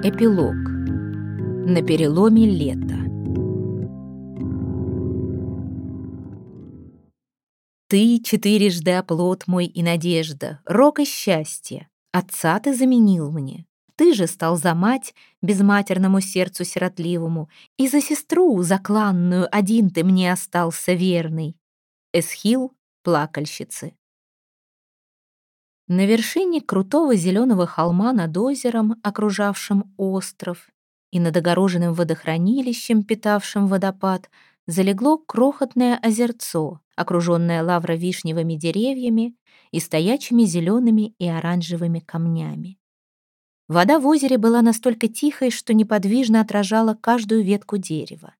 Эпилог. На переломе лета. Ты четырежды оплот мой и надежда, рок и счастье. Отца ты заменил мне. Ты же стал за мать, безматерному сердцу сиротливому, и за сестру закланную один ты мне остался верный. Эсхил, плакальщицы. На вершине крутого зеленого холма над озером, окружавшим остров, и над огороженным водохранилищем, питавшим водопад, залегло крохотное озерцо, окруженное лавровишневыми деревьями и стоячими зелеными и оранжевыми камнями. Вода в озере была настолько тихой, что неподвижно отражала каждую ветку дерева.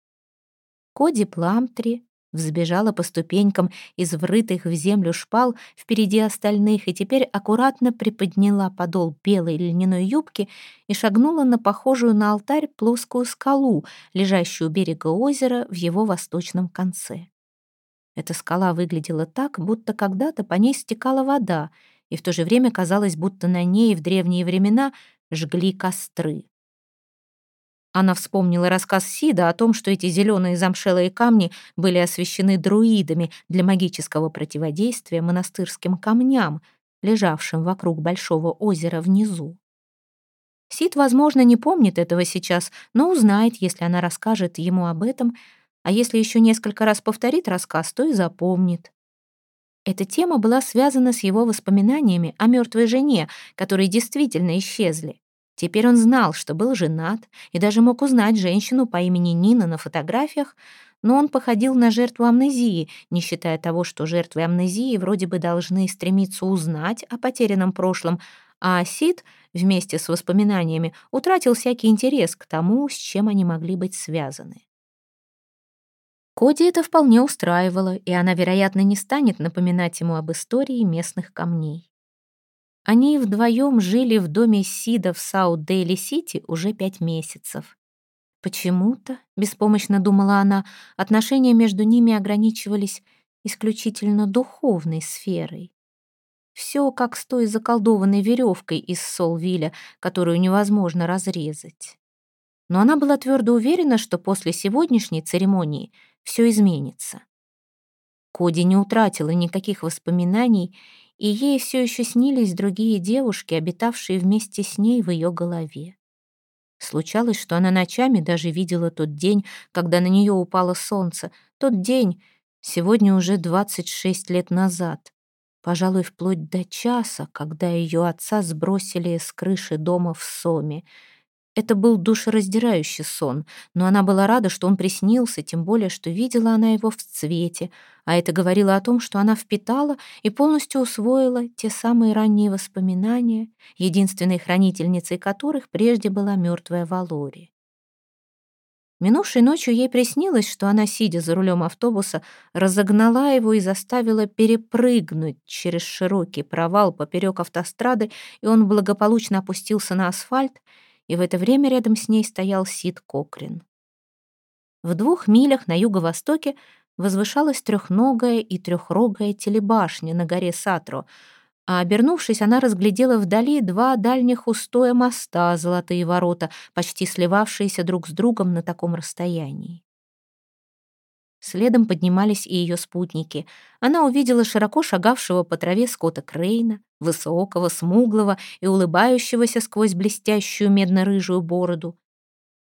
Коди Пламтри Взбежала по ступенькам из врытых в землю шпал впереди остальных и теперь аккуратно приподняла подол белой льняной юбки и шагнула на похожую на алтарь плоскую скалу, лежащую у берега озера в его восточном конце. Эта скала выглядела так, будто когда-то по ней стекала вода, и в то же время казалось, будто на ней в древние времена жгли костры. Она вспомнила рассказ Сида о том, что эти зеленые замшелые камни были освящены друидами для магического противодействия монастырским камням, лежавшим вокруг большого озера внизу. Сид, возможно, не помнит этого сейчас, но узнает, если она расскажет ему об этом, а если еще несколько раз повторит рассказ, то и запомнит. Эта тема была связана с его воспоминаниями о мертвой жене, которые действительно исчезли. Теперь он знал, что был женат, и даже мог узнать женщину по имени Нина на фотографиях, но он походил на жертву амнезии, не считая того, что жертвы амнезии вроде бы должны стремиться узнать о потерянном прошлом, а Сид вместе с воспоминаниями утратил всякий интерес к тому, с чем они могли быть связаны. Коди это вполне устраивало, и она, вероятно, не станет напоминать ему об истории местных камней. Они вдвоем жили в доме Сида в Саут-Дейли-Сити уже пять месяцев. Почему-то, беспомощно думала она, отношения между ними ограничивались исключительно духовной сферой. Все как с той заколдованной веревкой из Солвиля, которую невозможно разрезать. Но она была твердо уверена, что после сегодняшней церемонии все изменится. Коди не утратила никаких воспоминаний и ей все еще снились другие девушки, обитавшие вместе с ней в ее голове. Случалось, что она ночами даже видела тот день, когда на нее упало солнце. Тот день, сегодня уже 26 лет назад. Пожалуй, вплоть до часа, когда ее отца сбросили с крыши дома в Соме — это был душераздирающий сон, но она была рада, что он приснился, тем более, что видела она его в цвете, а это говорило о том, что она впитала и полностью усвоила те самые ранние воспоминания, единственной хранительницей которых прежде была мертвая Валори. Минувшей ночью ей приснилось, что она, сидя за рулем автобуса, разогнала его и заставила перепрыгнуть через широкий провал поперек автострады, и он благополучно опустился на асфальт, и в это время рядом с ней стоял Сид Кокрин. В двух милях на юго-востоке возвышалась трехногая и трехрогая телебашня на горе Сатро, а, обернувшись, она разглядела вдали два дальних устоя моста, золотые ворота, почти сливавшиеся друг с другом на таком расстоянии. Следом поднимались и ее спутники. Она увидела широко шагавшего по траве Скотта Крейна, высокого, смуглого и улыбающегося сквозь блестящую медно-рыжую бороду.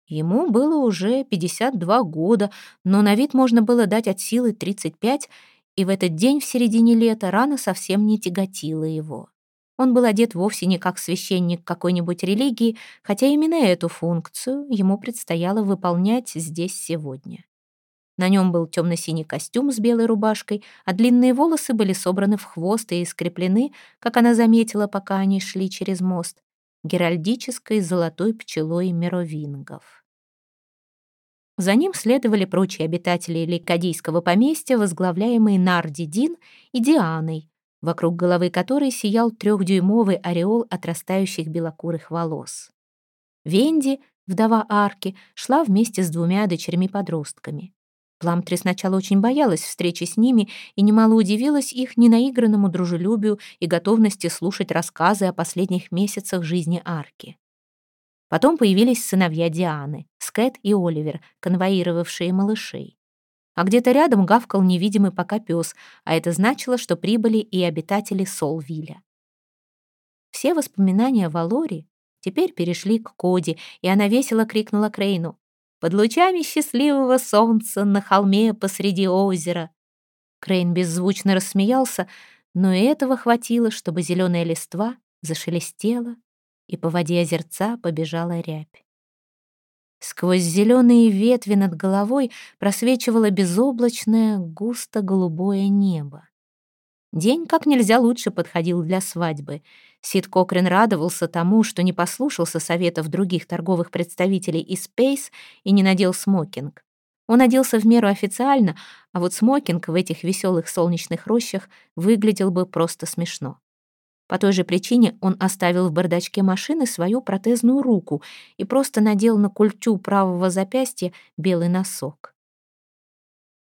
Ему было уже 52 года, но на вид можно было дать от силы 35, и в этот день в середине лета рана совсем не тяготила его. Он был одет вовсе не как священник какой-нибудь религии, хотя именно эту функцию ему предстояло выполнять здесь сегодня. На нем был темно-синий костюм с белой рубашкой, а длинные волосы были собраны в хвост и скреплены, как она заметила, пока они шли через мост, геральдической золотой пчелой мировингов. За ним следовали прочие обитатели Лейкадийского поместья, возглавляемые Нарди Дин и Дианой, вокруг головы которой сиял трехдюймовый ореол отрастающих белокурых волос. Венди, вдова Арки, шла вместе с двумя дочерьми-подростками. Пламтри сначала очень боялась встречи с ними и немало удивилась их ненаигранному дружелюбию и готовности слушать рассказы о последних месяцах жизни Арки. Потом появились сыновья Дианы, Скэт и Оливер, конвоировавшие малышей. А где-то рядом гавкал невидимый пока пес, а это значило, что прибыли и обитатели Солвиля. Все воспоминания Валори теперь перешли к Коди, и она весело крикнула Крейну. «Под лучами счастливого солнца на холме посреди озера!» Крейн беззвучно рассмеялся, но и этого хватило, чтобы зеленая листва зашелестела, и по воде озерца побежала рябь. Сквозь зеленые ветви над головой просвечивало безоблачное, густо-голубое небо. День как нельзя лучше подходил для свадьбы. Сид Кокрин радовался тому, что не послушался советов других торговых представителей из Space и не надел смокинг. Он оделся в меру официально, а вот смокинг в этих веселых солнечных рощах выглядел бы просто смешно. По той же причине он оставил в бардачке машины свою протезную руку и просто надел на культю правого запястья белый носок.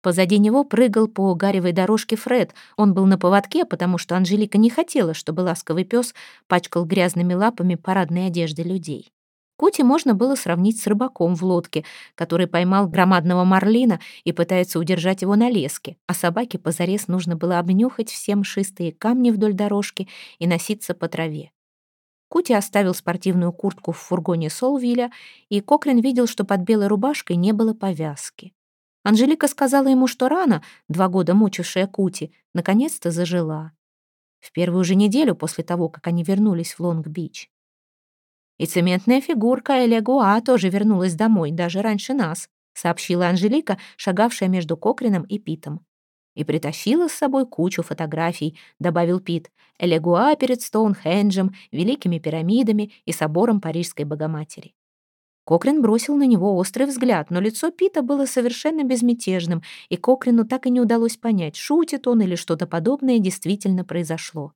Позади него прыгал по гаревой дорожке Фред. Он был на поводке, потому что Анжелика не хотела, чтобы ласковый пес пачкал грязными лапами парадной одежды людей. Кути можно было сравнить с рыбаком в лодке, который поймал громадного марлина и пытается удержать его на леске, а собаке позарез нужно было обнюхать все мшистые камни вдоль дорожки и носиться по траве. Кути оставил спортивную куртку в фургоне Солвиля, и Кокрин видел, что под белой рубашкой не было повязки. Анжелика сказала ему, что рана, два года мучившая Кути, наконец-то зажила. В первую же неделю после того, как они вернулись в Лонг-Бич. И цементная фигурка Элегуа тоже вернулась домой, даже раньше нас, сообщила Анжелика, шагавшая между Кокрином и Питом. И притащила с собой кучу фотографий, добавил Пит. Элегуа перед Стоунхенджем, великими пирамидами и собором Парижской Богоматери. Кокрин бросил на него острый взгляд, но лицо Пита было совершенно безмятежным, и Кокрину так и не удалось понять, шутит он или что-то подобное действительно произошло.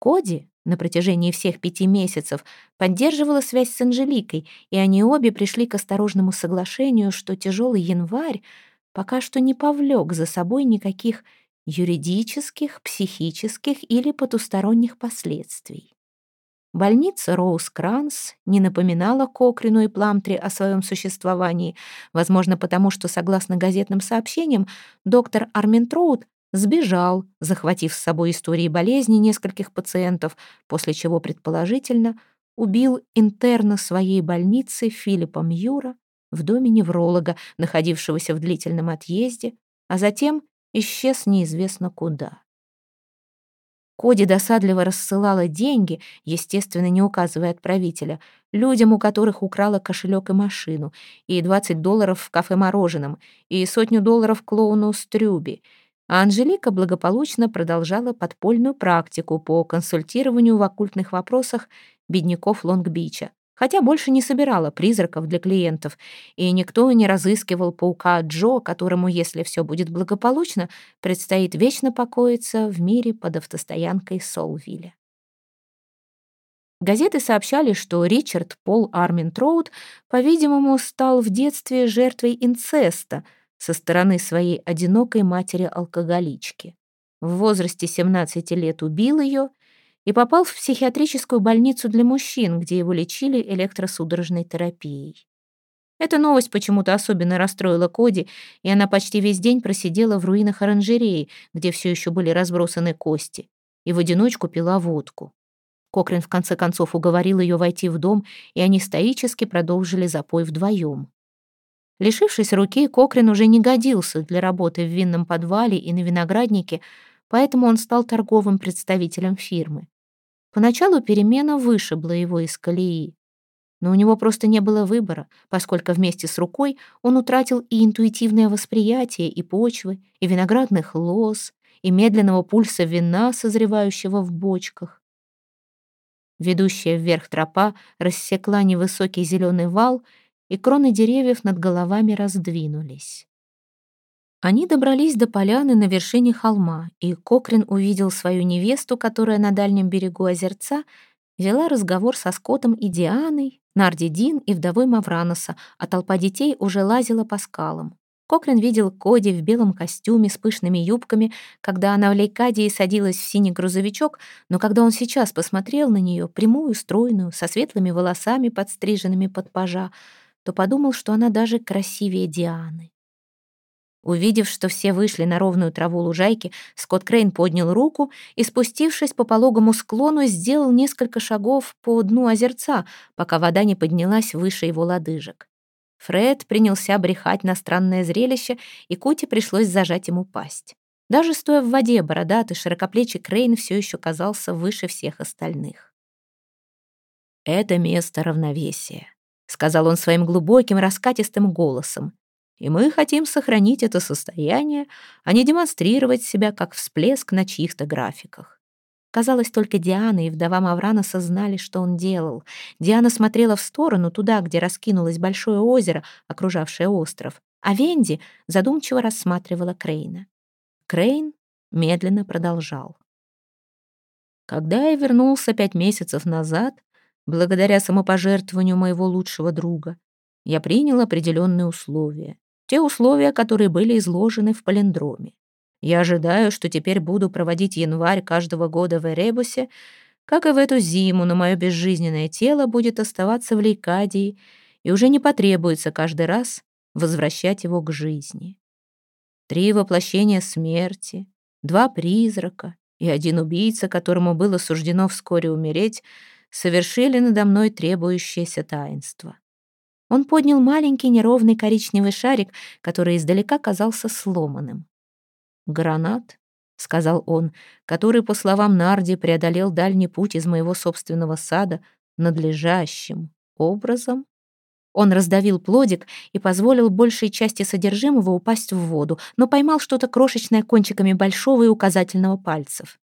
Коди на протяжении всех пяти месяцев поддерживала связь с Анжеликой, и они обе пришли к осторожному соглашению, что тяжелый январь пока что не повлек за собой никаких юридических, психических или потусторонних последствий. Больница Роуз Кранс не напоминала Кокрину и Пламтри о своем существовании, возможно, потому что, согласно газетным сообщениям, доктор Арминтроуд сбежал, захватив с собой истории болезни нескольких пациентов, после чего, предположительно, убил интерна своей больницы Филиппа Мьюра в доме невролога, находившегося в длительном отъезде, а затем исчез неизвестно куда. Коди досадливо рассылала деньги, естественно, не указывая отправителя, людям, у которых украла кошелек и машину, и 20 долларов в кафе-мороженом, и сотню долларов клоуну Стрюби. А Анжелика благополучно продолжала подпольную практику по консультированию в оккультных вопросах бедняков Лонг-Бича хотя больше не собирала призраков для клиентов, и никто не разыскивал паука Джо, которому, если все будет благополучно, предстоит вечно покоиться в мире под автостоянкой Солвилля. Газеты сообщали, что Ричард Пол Армин Троуд, по-видимому, стал в детстве жертвой инцеста со стороны своей одинокой матери-алкоголички. В возрасте 17 лет убил ее и попал в психиатрическую больницу для мужчин, где его лечили электросудорожной терапией. Эта новость почему-то особенно расстроила Коди, и она почти весь день просидела в руинах оранжереи, где все еще были разбросаны кости, и в одиночку пила водку. Кокрин в конце концов уговорил ее войти в дом, и они стоически продолжили запой вдвоем. Лишившись руки, Кокрин уже не годился для работы в винном подвале и на винограднике, поэтому он стал торговым представителем фирмы. Поначалу перемена вышибла его из колеи. Но у него просто не было выбора, поскольку вместе с рукой он утратил и интуитивное восприятие, и почвы, и виноградных лоз, и медленного пульса вина, созревающего в бочках. Ведущая вверх тропа рассекла невысокий зеленый вал, и кроны деревьев над головами раздвинулись. Они добрались до поляны на вершине холма, и Кокрин увидел свою невесту, которая на дальнем берегу озерца вела разговор со Скоттом и Дианой, Нарди Дин и вдовой Мавраноса, а толпа детей уже лазила по скалам. Кокрин видел Коди в белом костюме с пышными юбками, когда она в Лейкадии садилась в синий грузовичок, но когда он сейчас посмотрел на нее, прямую, стройную, со светлыми волосами, подстриженными под пажа, то подумал, что она даже красивее Дианы. Увидев, что все вышли на ровную траву лужайки, Скотт Крейн поднял руку и, спустившись по пологому склону, сделал несколько шагов по дну озерца, пока вода не поднялась выше его лодыжек. Фред принялся брехать на странное зрелище, и Кути пришлось зажать ему пасть. Даже стоя в воде, бородатый, широкоплечий Крейн все еще казался выше всех остальных. «Это место равновесия», — сказал он своим глубоким, раскатистым голосом. «И мы хотим сохранить это состояние, а не демонстрировать себя как всплеск на чьих-то графиках. Казалось, только Диана и вдова Маврана сознали, что он делал. Диана смотрела в сторону, туда, где раскинулось большое озеро, окружавшее остров, а Венди задумчиво рассматривала Крейна. Крейн медленно продолжал. Когда я вернулся пять месяцев назад, благодаря самопожертвованию моего лучшего друга, я принял определенные условия. Те условия, которые были изложены в палиндроме. Я ожидаю, что теперь буду проводить январь каждого года в Эребусе, как и в эту зиму, но мое безжизненное тело будет оставаться в Лейкадии, и уже не потребуется каждый раз возвращать его к жизни. Три воплощения смерти, два призрака и один убийца, которому было суждено вскоре умереть, совершили надо мной требующееся таинство. Он поднял маленький неровный коричневый шарик, который издалека казался сломанным. «Гранат», — сказал он, который, по словам Нарди, преодолел дальний путь из моего собственного сада надлежащим образом. Он раздавил плодик и позволил большей части содержимого упасть в воду, но поймал что-то крошечное кончиками большого и указательного пальцев.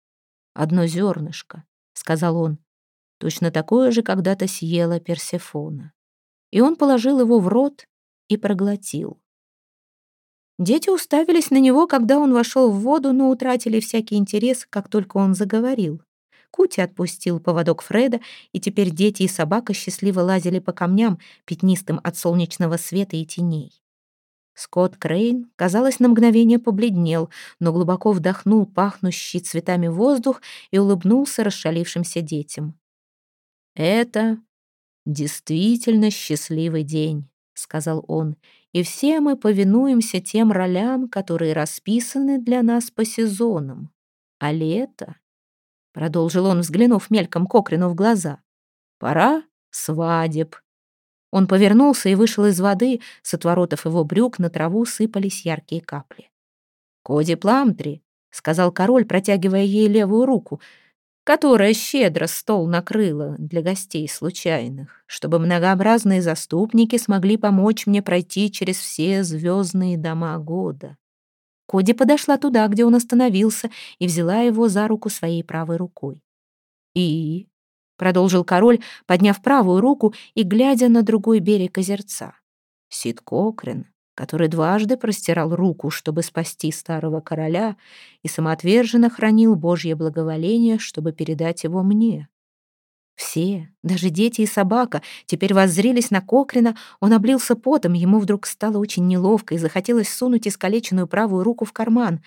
«Одно зернышко», — сказал он, — «точно такое же когда-то съела Персефона». И он положил его в рот и проглотил. Дети уставились на него, когда он вошел в воду, но утратили всякий интерес, как только он заговорил. Кути отпустил поводок Фреда, и теперь дети и собака счастливо лазили по камням, пятнистым от солнечного света и теней. Скотт Крейн, казалось, на мгновение побледнел, но глубоко вдохнул пахнущий цветами воздух и улыбнулся расшалившимся детям. «Это действительно счастливый день», — сказал он, и все мы повинуемся тем ролям, которые расписаны для нас по сезонам. А лето, — продолжил он, взглянув мельком Кокрину в глаза, — пора свадеб. Он повернулся и вышел из воды, с отворотов его брюк на траву сыпались яркие капли. «Коди Пламтри», — сказал король, протягивая ей левую руку, — которая щедро стол накрыла для гостей случайных, чтобы многообразные заступники смогли помочь мне пройти через все звездные дома года. Коди подошла туда, где он остановился, и взяла его за руку своей правой рукой. «И...» — продолжил король, подняв правую руку и глядя на другой берег озерца. «Сид Кокрен который дважды простирал руку, чтобы спасти старого короля, и самоотверженно хранил Божье благоволение, чтобы передать его мне. Все, даже дети и собака, теперь воззрелись на Кокрина, он облился потом, ему вдруг стало очень неловко и захотелось сунуть искалеченную правую руку в карман.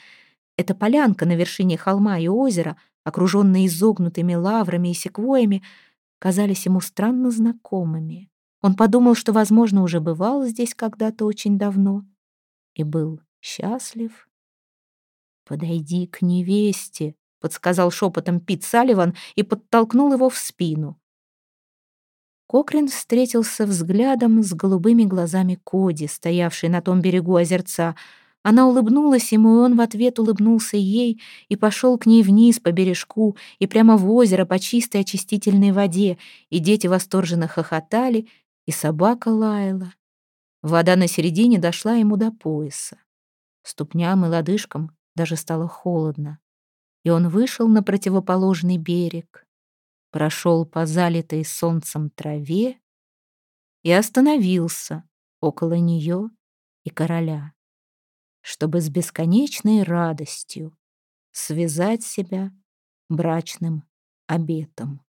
Эта полянка на вершине холма и озера, окруженная изогнутыми лаврами и секвоями, казались ему странно знакомыми. Он подумал, что, возможно, уже бывал здесь когда-то очень давно и был счастлив. «Подойди к невесте», — подсказал шепотом Пит Салливан и подтолкнул его в спину. Кокрин встретился взглядом с голубыми глазами Коди, стоявшей на том берегу озерца. Она улыбнулась ему, и он в ответ улыбнулся ей и пошел к ней вниз по бережку и прямо в озеро по чистой очистительной воде, и дети восторженно хохотали, и собака лаяла. Вода на середине дошла ему до пояса. Ступням и лодыжкам даже стало холодно. И он вышел на противоположный берег, прошел по залитой солнцем траве и остановился около нее и короля, чтобы с бесконечной радостью связать себя брачным обетом.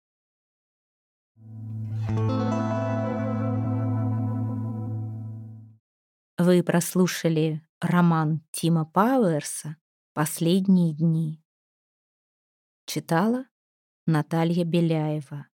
Вы прослушали Роман Тима Пауэрса «Последние дни». Читала Наталья Беляева.